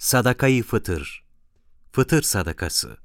Sadakayı fıtır. Fıtır sadakası.